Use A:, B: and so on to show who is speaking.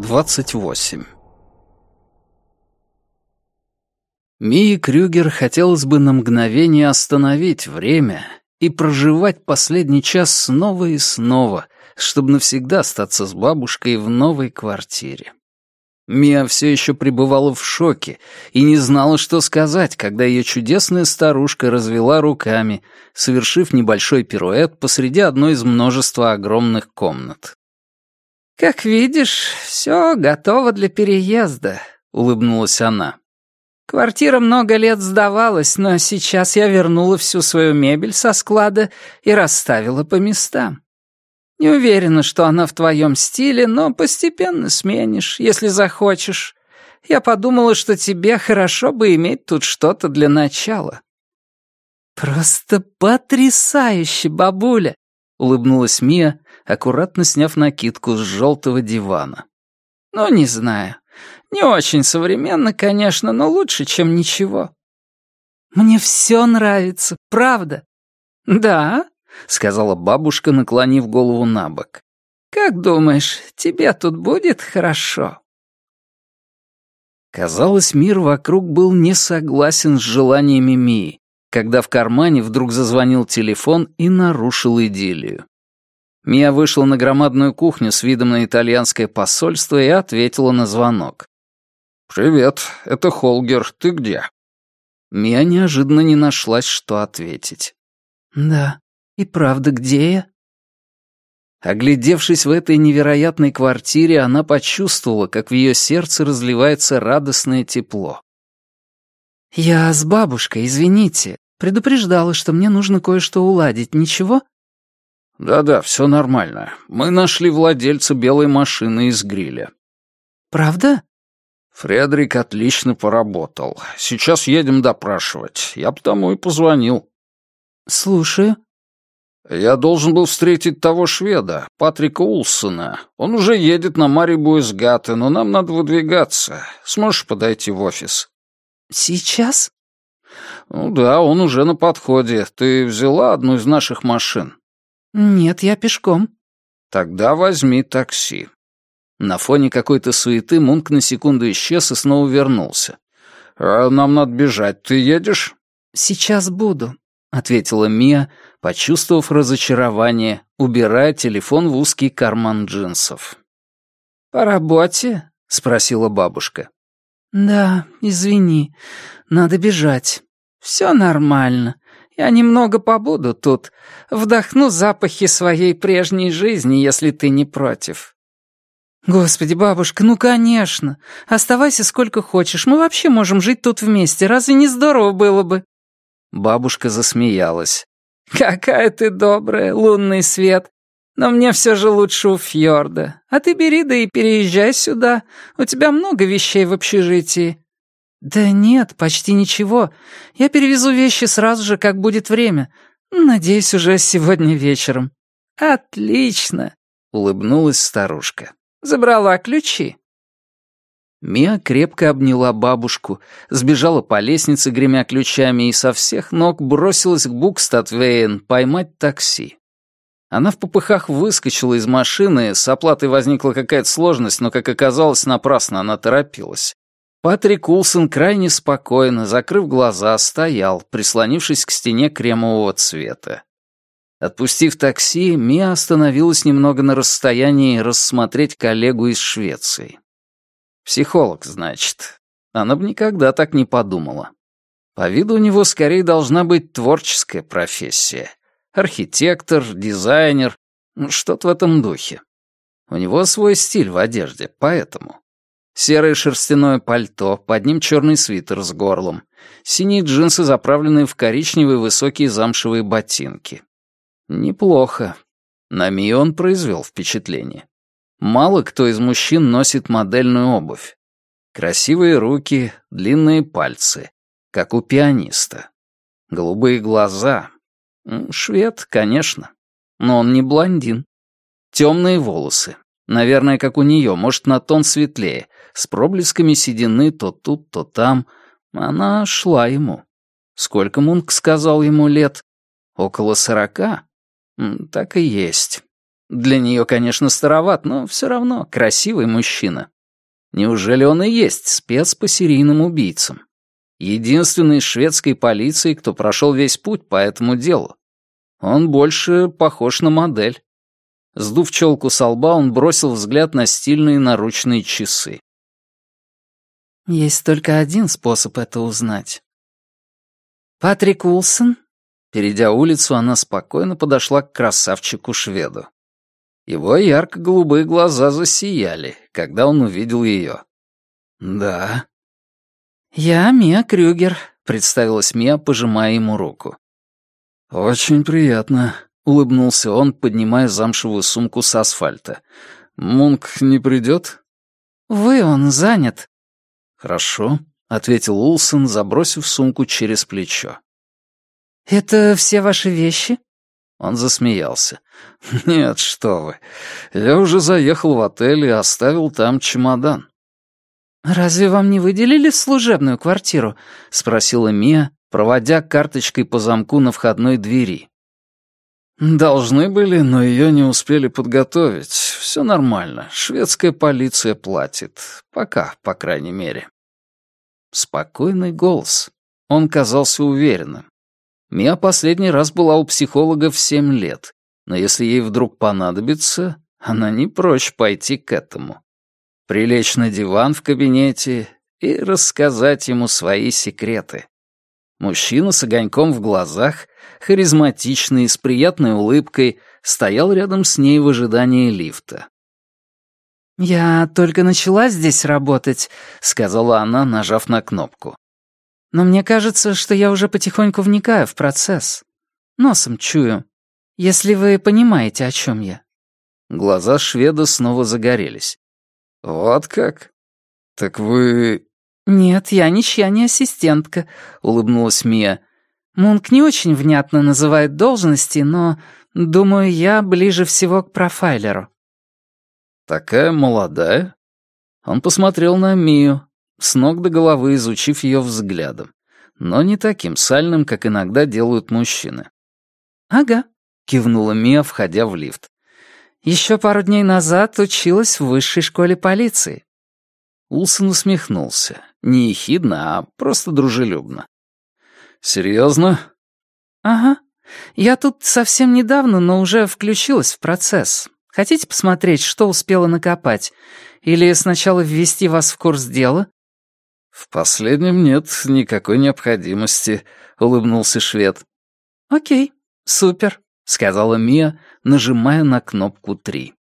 A: 28 Мии Крюгер хотелось бы на мгновение остановить время и проживать последний час снова и снова, чтобы навсегда остаться с бабушкой в новой квартире. Мия все еще пребывала в шоке и не знала, что сказать, когда ее чудесная старушка развела руками, совершив небольшой пируэт посреди одной из множества огромных комнат.
B: «Как видишь, все готово для переезда», — улыбнулась она. «Квартира много лет сдавалась, но сейчас я вернула всю свою мебель со склада и расставила по местам. Не уверена, что она в твоем стиле, но постепенно сменишь, если захочешь. Я подумала, что тебе хорошо бы иметь тут что-то для начала». «Просто потрясающе, бабуля!» — улыбнулась Мия, аккуратно сняв накидку с желтого дивана. «Ну, не знаю. Не очень современно, конечно, но лучше, чем ничего». «Мне все нравится, правда?» «Да?» — сказала бабушка, наклонив голову на бок. «Как думаешь, тебе тут будет хорошо?»
A: Казалось, мир вокруг был не согласен с желаниями Мии, когда в кармане вдруг зазвонил телефон и нарушил идиллию. Мия вышла на громадную кухню с видом на итальянское посольство и ответила на звонок. «Привет, это Холгер, ты где?» Мия неожиданно не нашлась, что ответить.
B: «Да, и правда, где я?»
A: Оглядевшись в этой невероятной квартире, она почувствовала, как в ее сердце разливается радостное тепло.
B: «Я с бабушкой, извините. Предупреждала, что мне нужно кое-что уладить. Ничего?»
A: «Да-да, все нормально. Мы нашли владельца белой машины из гриля».
B: «Правда?»
A: «Фредерик отлично поработал. Сейчас едем допрашивать. Я потому и позвонил».
B: «Слушаю».
A: «Я должен был встретить того шведа, Патрика Улсона. Он уже едет на Марибу из Гаты, но нам надо выдвигаться. Сможешь подойти в офис?»
B: «Сейчас?»
A: «Ну да, он уже на подходе. Ты взяла одну из наших машин?»
B: «Нет, я пешком».
A: «Тогда возьми такси». На фоне какой-то суеты Мунк на секунду исчез и снова вернулся. «А нам надо бежать. Ты едешь?»
B: «Сейчас буду», —
A: ответила Мия, почувствовав разочарование, убирая телефон в узкий карман джинсов.
B: «По работе?» — спросила бабушка. «Да, извини, надо бежать. Все нормально. Я немного побуду тут, вдохну запахи своей прежней жизни, если ты не против». «Господи, бабушка, ну конечно. Оставайся сколько хочешь, мы вообще можем жить тут вместе, разве не здорово было бы?»
A: Бабушка засмеялась.
B: «Какая ты добрая, лунный свет. Но мне все же лучше у фьорда. А ты бери да и переезжай сюда. У тебя много вещей в общежитии». «Да нет, почти ничего. Я перевезу вещи сразу же, как будет время. Надеюсь, уже сегодня вечером». «Отлично», — улыбнулась старушка. «Забрала ключи».
A: Мия крепко обняла бабушку, сбежала по лестнице, гремя ключами, и со всех ног бросилась к Букстадвейн поймать такси. Она в попыхах выскочила из машины, с оплатой возникла какая-то сложность, но, как оказалось, напрасно она торопилась. Патрик Улсон крайне спокойно, закрыв глаза, стоял, прислонившись к стене кремового цвета. Отпустив такси, Мия остановилась немного на расстоянии рассмотреть коллегу из Швеции. Психолог, значит. Она бы никогда так не подумала. По виду у него скорее должна быть творческая профессия. Архитектор, дизайнер, ну, что-то в этом духе. У него свой стиль в одежде, поэтому. Серое шерстяное пальто, под ним черный свитер с горлом, синие джинсы, заправленные в коричневые высокие замшевые ботинки. Неплохо. На Мию он произвел впечатление. Мало кто из мужчин носит модельную обувь. Красивые руки, длинные пальцы, как у пианиста. Голубые глаза. Швед, конечно. Но он не блондин. Темные волосы. Наверное, как у нее, может, на тон светлее, с проблесками седины то тут, то там. Она шла ему. Сколько Мунк сказал ему лет? Около сорока? Так и есть. Для нее, конечно, староват, но все равно красивый мужчина. Неужели он и есть спец по серийным убийцам? Единственный из шведской полиции, кто прошел весь путь по этому делу. Он больше похож на модель. Сдув челку со лба, он бросил взгляд на стильные наручные часы.
B: Есть только один способ это узнать. Патрик Улсон?
A: Перейдя улицу, она спокойно подошла к красавчику-шведу. Его ярко-голубые глаза засияли, когда он увидел ее. «Да».
B: «Я Мия Крюгер», — представилась Мия, пожимая ему руку.
A: «Очень приятно», — улыбнулся он, поднимая замшевую сумку с асфальта. «Мунк не придет?»
B: «Вы, он занят».
A: «Хорошо», — ответил Улсон, забросив сумку через плечо.
B: «Это все ваши вещи?»
A: Он засмеялся. «Нет, что вы. Я уже заехал в отель и оставил там чемодан».
B: «Разве вам не выделили служебную квартиру?» — спросила Мия, проводя карточкой по замку на входной двери.
A: «Должны были, но ее не успели подготовить. Все нормально. Шведская полиция платит. Пока, по крайней мере». Спокойный голос. Он казался уверенным. Мия последний раз была у психолога в семь лет, но если ей вдруг понадобится, она не прочь пойти к этому. Прилечь на диван в кабинете и рассказать ему свои секреты. Мужчина с огоньком в глазах, харизматичный, с приятной улыбкой, стоял рядом с ней в ожидании лифта.
B: «Я только начала здесь работать», — сказала она, нажав на кнопку. Но мне кажется, что я уже потихоньку вникаю в процесс. Носом чую. Если вы понимаете, о чем я».
A: Глаза шведа снова загорелись. «Вот как? Так вы...»
B: «Нет, я ничья не ассистентка», — улыбнулась Мия. «Мунк не очень внятно называет должности, но, думаю, я ближе всего к профайлеру».
A: «Такая молодая?» Он посмотрел на Мию, с ног до головы изучив ее взглядом, но не таким сальным, как иногда делают мужчины.
B: «Ага», — кивнула
A: Мия, входя в лифт.
B: «Еще пару дней назад училась в высшей школе полиции».
A: Улсон усмехнулся. Не ехидно, а просто дружелюбно. «Серьезно?»
B: «Ага. Я тут совсем недавно, но уже включилась в процесс. Хотите посмотреть, что успела накопать? Или сначала ввести вас в курс дела,
A: «В последнем нет никакой необходимости», — улыбнулся швед.
B: «Окей, супер», — сказала Мия, нажимая на кнопку три.